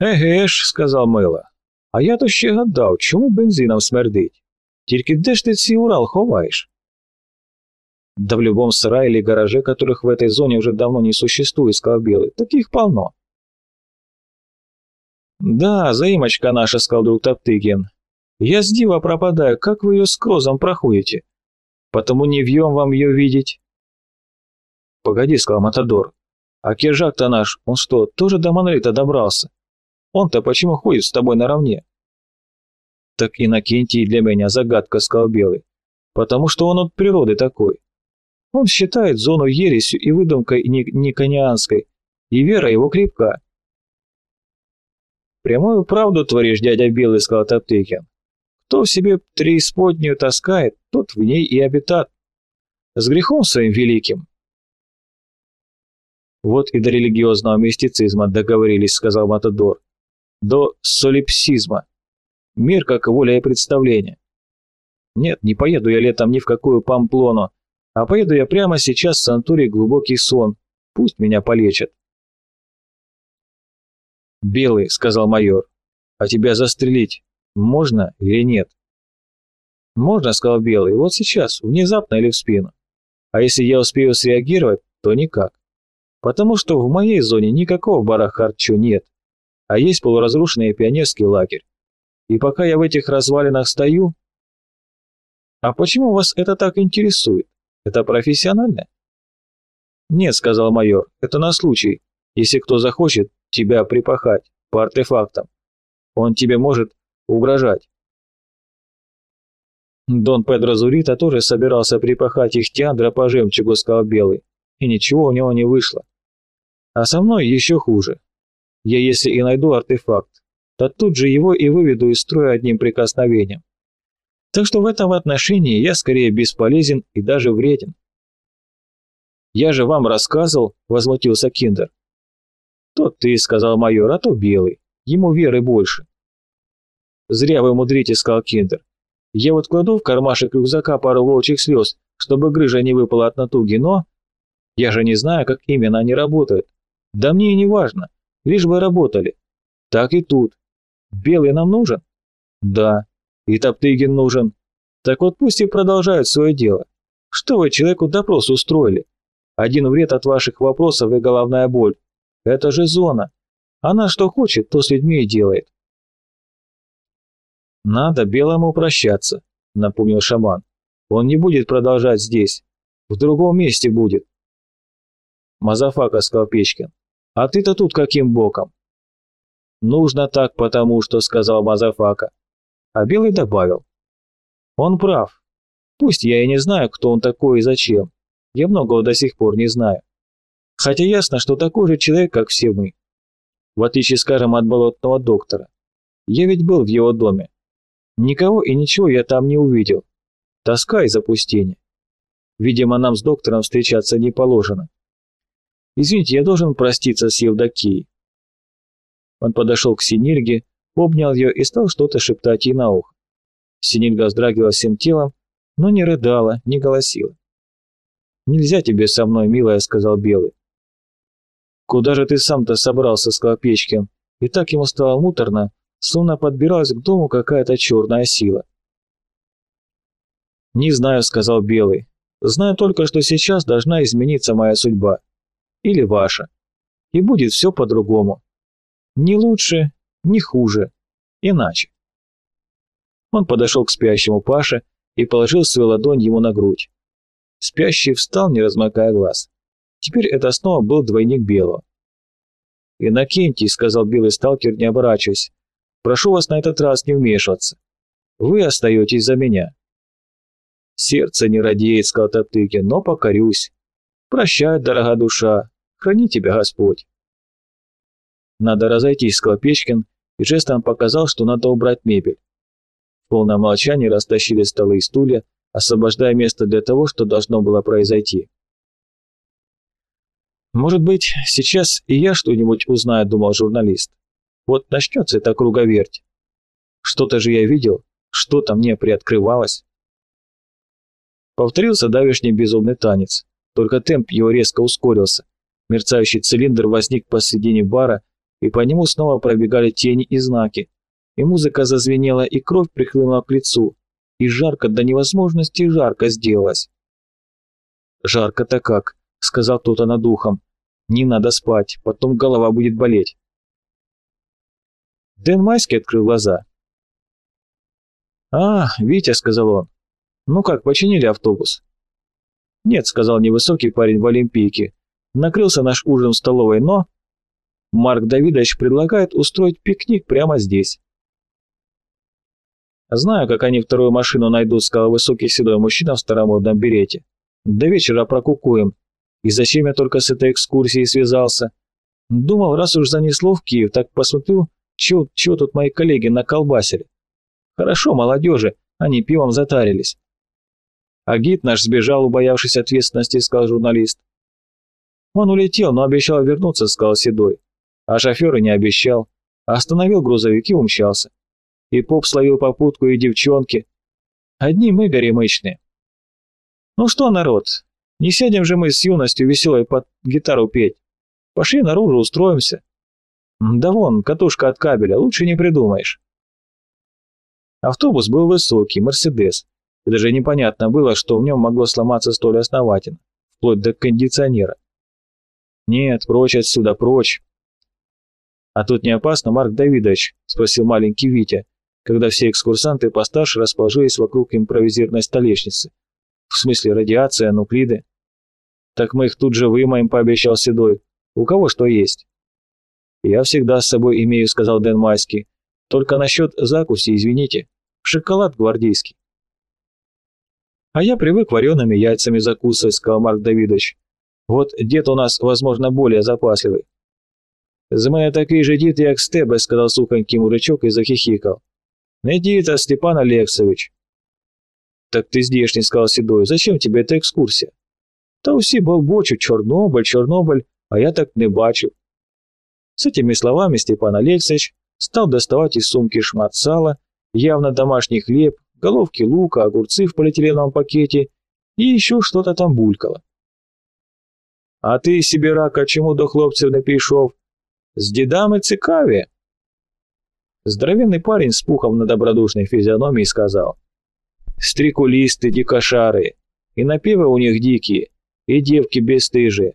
Еге ж, сказав Мила. А я то ще гадав, чому бензином смердить? Тільки де ж ти цей Урал ховаєш? Да в любом сарае или гараже, которых в этой зоне уже давно не существует, сказал Белый, таких полно. Да, заимочка наша, сказал друг Топтыгин. Я с дива пропадаю, как вы ее с крозом проходите? Потому не вьем вам ее видеть. Погоди, сказал Матадор. А киржак-то наш, он что, тоже до монолита добрался? Он-то почему ходит с тобой наравне? Так Иннокентий для меня загадка, сказал Белый. Потому что он от природы такой. Он считает зону ересью и выдумкой никонианской, и вера его крепка. «Прямую правду творишь, дядя Белый», — сказал Топтыкин. «Кто в себе преисподнюю таскает, тот в ней и обитат. С грехом своим великим». «Вот и до религиозного мистицизма договорились», — сказал Матадор. «До солипсизма. Мир как воля и представление. Нет, не поеду я летом ни в какую Памплону, а поеду я прямо сейчас в санаторий «Глубокий сон». Пусть меня полечат. «Белый», — сказал майор, — «а тебя застрелить можно или нет?» «Можно», — сказал Белый, — «вот сейчас, внезапно или в спину. А если я успею среагировать, то никак. Потому что в моей зоне никакого барахарчу нет, а есть полуразрушенный пионерский лагерь. И пока я в этих развалинах стою...» «А почему вас это так интересует?» Это профессионально? Нет, сказал майор, это на случай, если кто захочет тебя припахать по артефактам. Он тебе может угрожать. Дон Педро Зурита тоже собирался припахать их Тиандра по жемчугу, сказал Белый, и ничего у него не вышло. А со мной еще хуже. Я если и найду артефакт, то тут же его и выведу из строя одним прикосновением. Так что в этом отношении я скорее бесполезен и даже вреден. «Я же вам рассказывал», — возмутился Киндер. «То ты», — сказал майор, — «а то белый. Ему веры больше». «Зря вы мудрите», — сказал Киндер. «Я вот кладу в кармашек рюкзака пару волчьих слез, чтобы грыжа не выпала от натуги, но...» «Я же не знаю, как именно они работают. Да мне и не важно, лишь бы работали. Так и тут. Белый нам нужен?» «Да. И Топтыгин нужен. Так вот пусть и продолжают свое дело. Что вы человеку допрос устроили? Один вред от ваших вопросов и головная боль. Это же зона. Она что хочет, то с людьми и делает. Надо белому прощаться, напомнил шаман. Он не будет продолжать здесь. В другом месте будет. Мазафака, сказал Печкин. А ты-то тут каким боком? Нужно так, потому что, сказал Мазафака. А Белый добавил. Он прав. Пусть я и не знаю, кто он такой и зачем. Я многого до сих пор не знаю. Хотя ясно, что такой же человек, как все мы. В отличие, скажем, от болотного доктора. Я ведь был в его доме. Никого и ничего я там не увидел. Тоска и запустение. Видимо, нам с доктором встречаться не положено. Извините, я должен проститься с Евдокией. Он подошел к Синильге, обнял ее и стал что-то шептать ей на ухо. Синильга вздрагивала всем телом, но не рыдала, не голосила. «Нельзя тебе со мной, милая», — сказал Белый. «Куда же ты сам-то собрался?» — сказал Печкин. И так ему стало муторно, словно подбиралась к дому какая-то черная сила. «Не знаю», — сказал Белый. «Знаю только, что сейчас должна измениться моя судьба. Или ваша. И будет все по-другому. Не лучше, не хуже, иначе. Он подошел к спящему Паше и положил свою ладонь ему на грудь. Спящий встал, не размыкая глаз. Теперь это снова был двойник Белого. «Иннокентий», — сказал белый сталкер, не оборачиваясь, — «прошу вас на этот раз не вмешиваться. Вы остаетесь за меня». «Сердце не радеет», — сказал Топтыкин, — «но покорюсь. Прощай, дорогая душа, храни тебя Господь». «Надо разойтись», — сказал Печкин, и жестом показал, что надо убрать мебель. В полном молчании растащили столы и стулья, освобождая место для того, что должно было произойти. «Может быть, сейчас и я что-нибудь узнаю», — думал журналист. «Вот начнется эта круговерть. Что-то же я видел, что-то мне приоткрывалось». Повторился давешний безумный танец, только темп его резко ускорился. Мерцающий цилиндр возник посредине бара, и по нему снова пробегали тени и знаки, и музыка зазвенела, и кровь прихлынула к лицу, и жарко до невозможности жарко сделалось. «Жарко-то как», — сказал кто-то над ухом. «Не надо спать, потом голова будет болеть». Дэн Майский открыл глаза. «А, Витя», — сказал он. «Ну как, починили автобус?» «Нет», — сказал невысокий парень в Олимпийке. «Накрылся наш ужин в столовой, но...» Марк Давидович предлагает устроить пикник прямо здесь. «Знаю, как они вторую машину найдут», — сказал высокий седой мужчина в старомодном берете. «До вечера прокукуем. И зачем я только с этой экскурсией связался? Думал, раз уж занесло в Киев, так посмотрю, чего, чего тут мои коллеги наколбасили. Хорошо, молодежи, они пивом затарились». «А гид наш сбежал, убоявшись ответственности», — сказал журналист. «Он улетел, но обещал вернуться», — сказал Седой. «А шофер и не обещал. Остановил грузовик и умчался и поп словил попутку, и девчонки. Одни мы горемычные. Ну что, народ, не сядем же мы с юностью веселой под гитару петь. Пошли наружу, устроимся. Да вон, катушка от кабеля, лучше не придумаешь. Автобус был высокий, Мерседес, и даже непонятно было, что в нем могло сломаться столь основательно, вплоть до кондиционера. Нет, прочь отсюда, прочь. А тут не опасно, Марк Давидович? Спросил маленький Витя, когда все экскурсанты постарше расположились вокруг импровизированной столешницы. В смысле радиация, нуклиды. Так мы их тут же вымоем, пообещал Седой. У кого что есть? Я всегда с собой имею, сказал Дэн Майский. Только насчет закуси, извините. Шоколад гвардейский. А я привык вареными яйцами закусывать, сказал Марк Давидович. Вот дед у нас, возможно, более запасливый. «З мене такий же дід, як з тебе», – сказав сухонький мужичок и захихикал. Не діда, Степан Алексович. Так ты здешний, сказал Седой, зачем тебе эта экскурсия? Та усі болбочуть Чорнобиль, Чорнобиль, а я так не бачив. С этими словами Степан Алексеевич стал доставать из сумки шмат сала, явно домашний хлеб, головки лука, огурцы в полиэтиленовом пакете и еще что-то там булькало. А ты, Сибирака, чему до хлопців не пішов? З дідами цікаві. Здоровенный парень с пухом на добродушной физиономии сказал. «Стрекулисты, дикошары, и напевы у них дикие, и девки бесстыжие.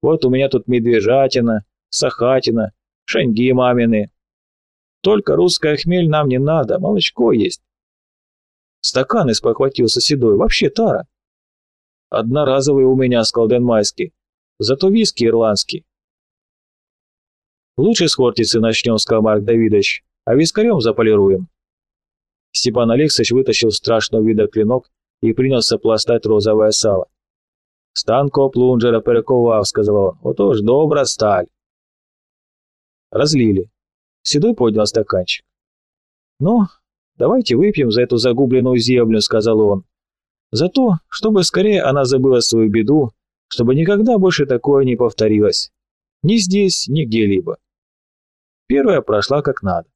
Вот у меня тут медвежатина, сахатина, шаньги мамины. Только русская хмель нам не надо, молочко есть». Стаканы спохватился Седой, вообще тара. «Одноразовый у меня», — сказал Дэн Майский, «зато виски ирландский». «Лучше с Хортицы начнем», — сказал Марк Давидович а вискарем заполируем». Степан Алексеевич вытащил страшного вида клинок и принялся пластать розовое сало. «Станко плунжера перековав», — сказал он, — «отож добра сталь». Разлили. Седой поднял стаканчик. «Ну, давайте выпьем за эту загубленную землю», — сказал он. «За то, чтобы скорее она забыла свою беду, чтобы никогда больше такое не повторилось. Ни здесь, ни где-либо». Первая прошла как надо.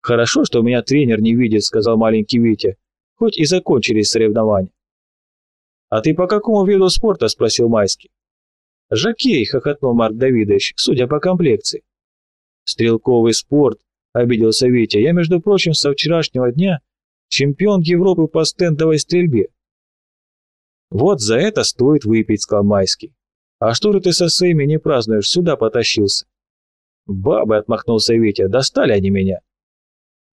«Хорошо, что меня тренер не видит», — сказал маленький Витя. «Хоть и закончились соревнования». «А ты по какому виду спорта?» — спросил Майский. «Жокей», — хохотнул Марк Давидович, судя по комплекции. «Стрелковый спорт», — обиделся Витя. «Я, между прочим, со вчерашнего дня чемпион Европы по стендовой стрельбе». «Вот за это стоит выпить», — сказал Майский. «А что же ты со своими не празднуешь, сюда потащился?» «Бабы», — отмахнулся Витя, — «достали они меня».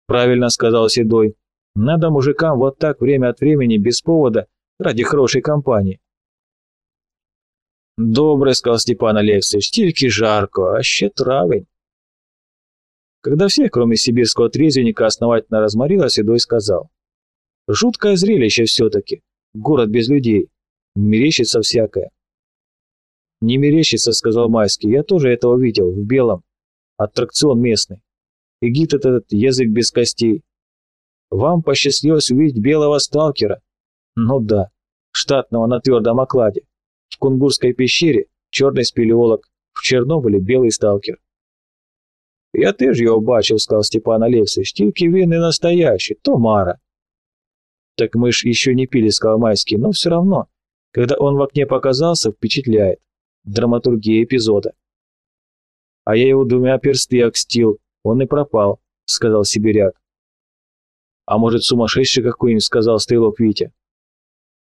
«Правильно», — сказал Седой. «Надо мужикам вот так время от времени, без повода, ради хорошей компании». «Добре», — сказал Степан Алексеевич, — «тільки жарко, а ще травень». Когда всех, кроме сибирского трезвенника, основательно разморило, Седой сказал. «Жуткое зрелище все-таки. Город без людей. Мерещится всякое». «Не мерещится», — сказал Майский. «Я тоже этого видел, в белом. Аттракцион местный. Эгид этот язык без костей. Вам посчастливилось увидеть белого сталкера? Ну да, штатного на твердом окладе. В Кунгурской пещере черный спелеолог, в Чернобыле белый сталкер. Я теж його бачив, сказал Степан Алексеевич, тільки він не настоящий, то Мара. Так мы ж еще не пили, сказал Майский, но все равно, когда он в окне показался, впечатляет. Драматургия эпизода. А я его двумя персты окстил, он и пропал, сказал сибиряк. А может, сумасшедший какой-нибудь, сказал стрелок Витя.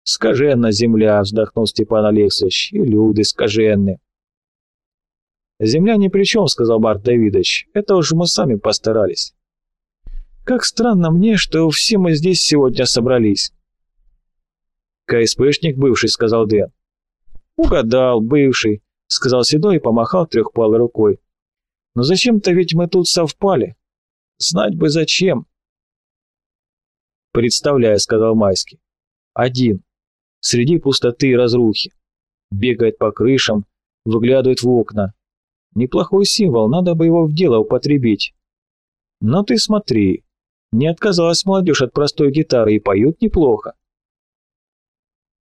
Скаженна земля, вздохнул Степан Алексеевич, и люди скаженны. Земля ни при чем, сказал Барт Давидович, это уж мы сами постарались. Как странно мне, что все мы здесь сегодня собрались. КСПшник бывший, сказал Дэн. Угадал, бывший, сказал Седой и помахал трехпалой рукой. Но зачем-то ведь мы тут совпали. Знать бы зачем. Представляю, сказал Майский. Один. Среди пустоты и разрухи. Бегает по крышам, выглядывает в окна. Неплохой символ, надо бы его в дело употребить. Но ты смотри, не отказалась молодежь от простой гитары и поют неплохо.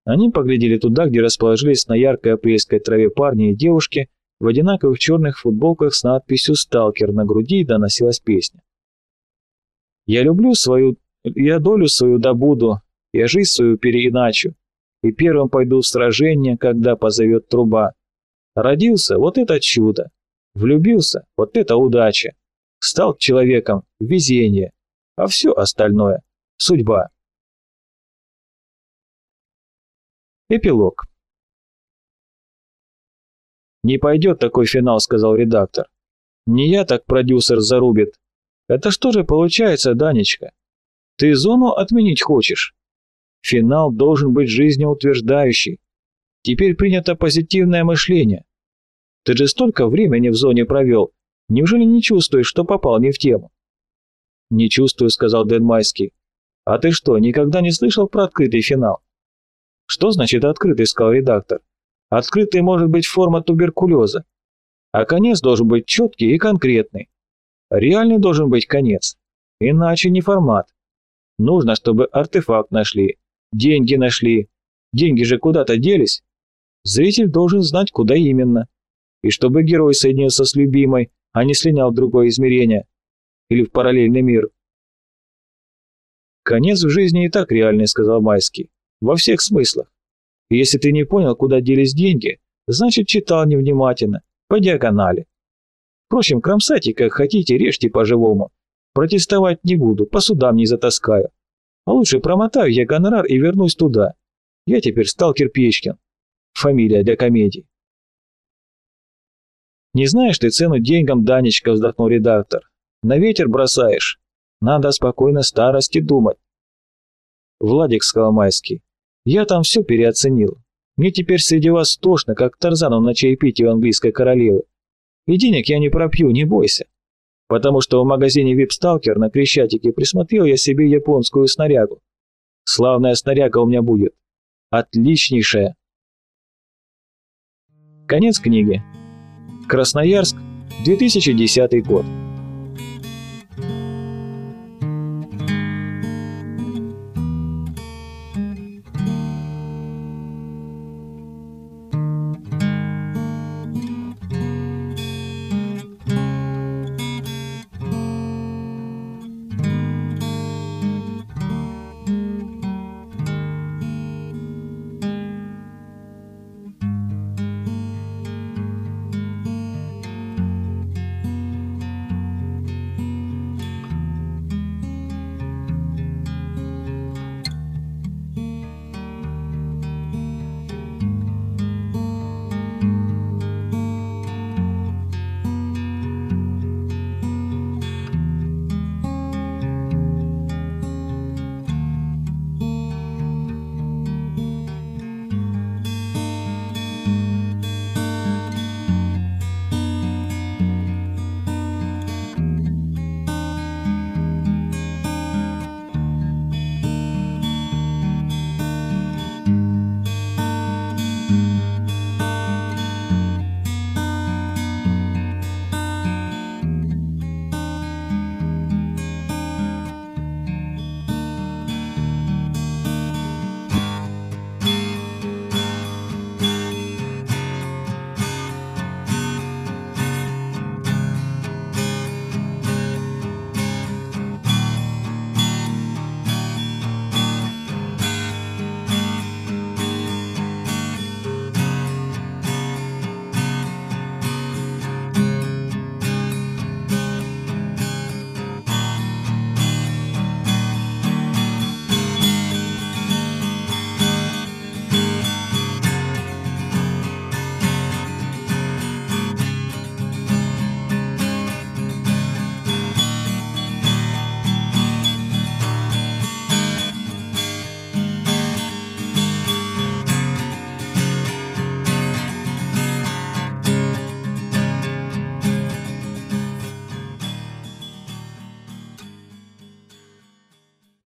Они поглядели туда, где расположились на яркой апрельской траве парни и девушки в одинаковых черных футболках с надписью «Сталкер» на груди и доносилась песня. «Я люблю свою... Я долю свою добуду, я жизнь свою переиначу, и первым пойду в сражение, когда позовет труба. Родился — вот это чудо, влюбился — вот это удача, стал человеком — везение, а все остальное — судьба». Эпилог. «Не пойдет такой финал», — сказал редактор. «Не я так продюсер зарубит. Это что же получается, Данечка? Ты зону отменить хочешь? Финал должен быть жизнеутверждающий. Теперь принято позитивное мышление. Ты же столько времени в зоне провел. Неужели не чувствуешь, что попал не в тему?» «Не чувствую», — сказал Дэн Майский. «А ты что, никогда не слышал про открытый финал?» Что значит открытый, сказал редактор. Открытый может быть форма туберкулеза. А конец должен быть четкий и конкретный. Реальный должен быть конец. Иначе не формат. Нужно, чтобы артефакт нашли, деньги нашли. Деньги же куда-то делись. Зритель должен знать, куда именно. И чтобы герой соединился с любимой, а не слинял в другое измерение. Или в параллельный мир. «Конец в жизни и так реальный», — сказал Майский. Во всех смыслах. Если ты не понял, куда делись деньги, значит читал невнимательно, по диагонали. Впрочем, кромсайте как хотите, режьте по-живому. Протестовать не буду, по судам не затаскаю. А лучше промотаю я гонорар и вернусь туда. Я теперь сталкер Печкин. Фамилия для комедии. «Не знаешь ты цену деньгам, Данечка», — вздохнул редактор. «На ветер бросаешь. Надо спокойно старости думать». «Владик Скаломайский, я там все переоценил. Мне теперь среди вас тошно, как Тарзану на чаепитии у английской королевы. И денег я не пропью, не бойся. Потому что в магазине Випсталкер на Крещатике присмотрел я себе японскую снарягу. Славная снаряга у меня будет. Отличнейшая. Конец книги. Красноярск, 2010 год.